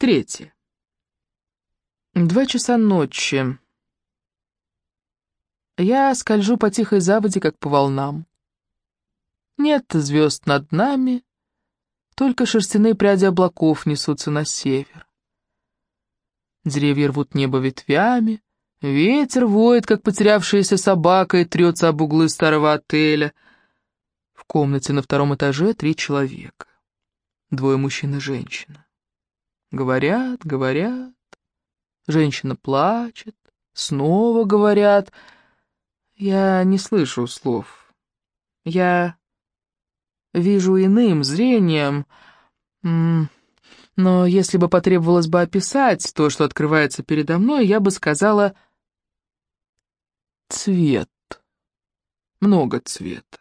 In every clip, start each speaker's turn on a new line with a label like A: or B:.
A: Третье. Два часа ночи. Я скольжу по тихой заводе, как по волнам. Нет звезд над нами, только шерстяные пряди облаков несутся на север. Деревья рвут небо ветвями, ветер воет, как потерявшаяся собака, и трется об углы старого отеля. В комнате на втором этаже три человека. Двое мужчин и женщина. Говорят, говорят. Женщина плачет, снова говорят. Я не слышу слов. Я вижу иным зрением, но если бы потребовалось бы описать то, что открывается передо мной, я бы сказала «цвет». Много цвета.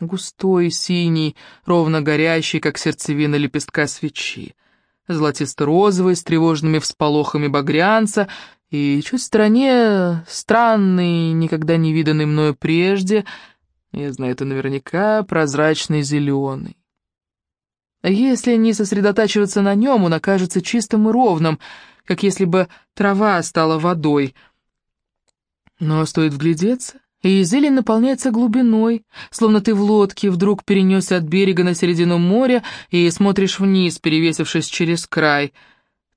A: Густой, синий, ровно горящий, как сердцевина лепестка свечи. Золотисто-розовый, с тревожными всполохами багрянца, и чуть в стороне странный, никогда не виданный мною прежде, я знаю это наверняка, прозрачный зеленый. Если не сосредотачиваться на нем, он окажется чистым и ровным, как если бы трава стала водой. Но стоит вглядеться, и зелень наполняется глубиной, словно ты в лодке вдруг перенесся от берега на середину моря и смотришь вниз, перевесившись через край.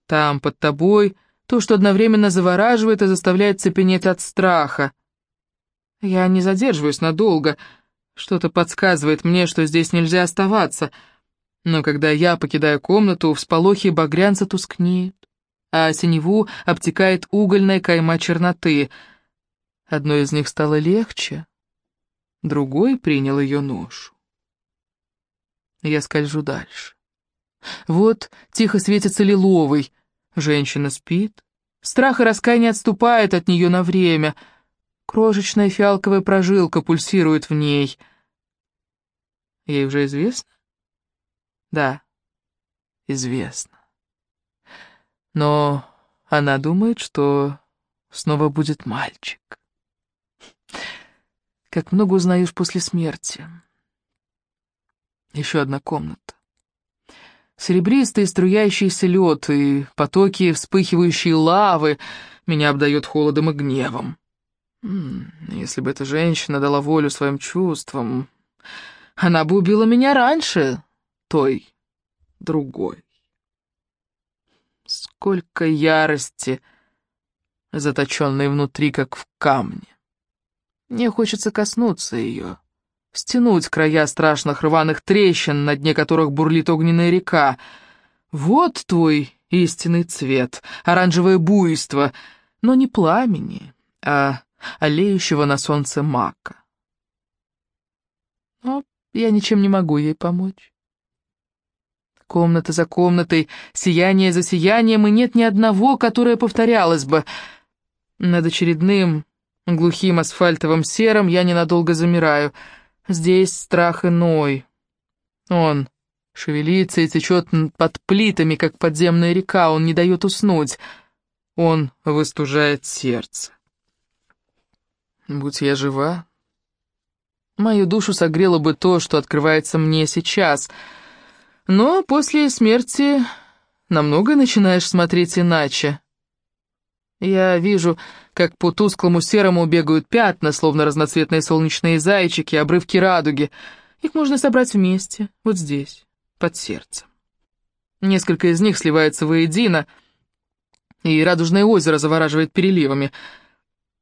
A: Там, под тобой, то, что одновременно завораживает и заставляет цепенеть от страха. Я не задерживаюсь надолго, что-то подсказывает мне, что здесь нельзя оставаться — но когда я покидаю комнату, всполохи багрянца тускнеют, а синеву обтекает угольная кайма черноты. Одной из них стало легче, другой принял ее ношу. Я скольжу дальше. Вот тихо светится лиловый. Женщина спит. Страх и раскаяние отступает от нее на время. Крошечная фиалковая прожилка пульсирует в ней. Ей уже известно? Да, известно. Но она думает, что снова будет мальчик. Как много узнаешь после смерти. Еще одна комната. Серебристый струящийся лед и потоки вспыхивающей лавы меня обдает холодом и гневом. Если бы эта женщина дала волю своим чувствам, она бы убила меня раньше, той, другой. Сколько ярости, заточенной внутри, как в камне. Мне хочется коснуться ее, стянуть края страшных рваных трещин, на дне которых бурлит огненная река. Вот твой истинный цвет, оранжевое буйство, но не пламени, а олеющего на солнце мака. Но я ничем не могу ей помочь. Комната за комнатой, сияние за сиянием, и нет ни одного, которое повторялось бы. Над очередным глухим асфальтовым серым я ненадолго замираю. Здесь страх иной. Он шевелится и течет под плитами, как подземная река, он не дает уснуть. Он выстужает сердце. Будь я жива, мою душу согрело бы то, что открывается мне сейчас — но после смерти намного начинаешь смотреть иначе. Я вижу, как по тусклому серому бегают пятна, словно разноцветные солнечные зайчики, обрывки радуги. Их можно собрать вместе, вот здесь, под сердцем. Несколько из них сливаются воедино, и радужное озеро завораживает переливами.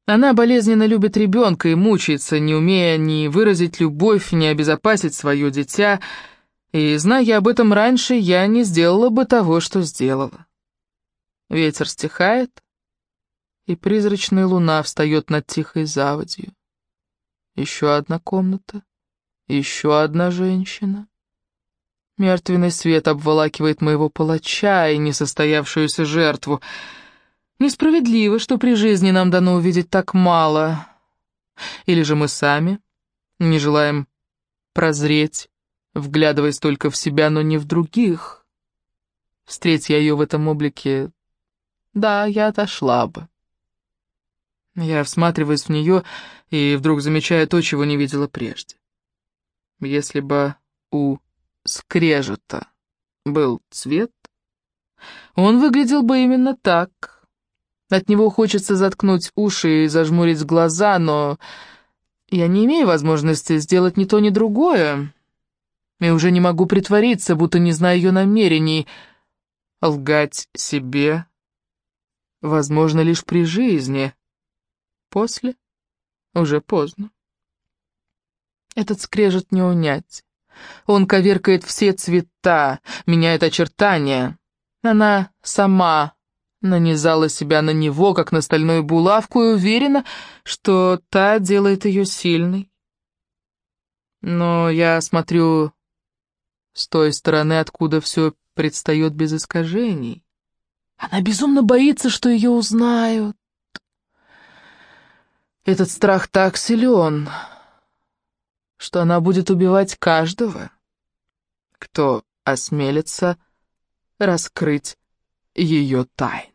A: Она болезненно любит ребенка и мучается, не умея ни выразить любовь, ни обезопасить свое дитя — и, зная об этом раньше, я не сделала бы того, что сделала. Ветер стихает, и призрачная луна встает над тихой заводью. Еще одна комната, еще одна женщина. Мертвенный свет обволакивает моего палача и несостоявшуюся жертву. Несправедливо, что при жизни нам дано увидеть так мало. Или же мы сами не желаем прозреть вглядываясь только в себя, но не в других. Встреть я ее в этом облике, да, я отошла бы. Я всматриваюсь в нее и вдруг замечаю то, чего не видела прежде. Если бы у скрежета был цвет, он выглядел бы именно так. От него хочется заткнуть уши и зажмурить глаза, но я не имею возможности сделать ни то, ни другое. И уже не могу притвориться, будто не знаю ее намерений. Лгать себе возможно лишь при жизни. После уже поздно. Этот скрежет не унять. Он коверкает все цвета, меняет очертания. Она сама нанизала себя на него, как на стальную булавку, и уверена, что та делает ее сильной. Но я смотрю с той стороны, откуда все предстает без искажений. Она безумно боится, что ее узнают. Этот страх так силен, что она будет убивать каждого, кто осмелится раскрыть ее тайну.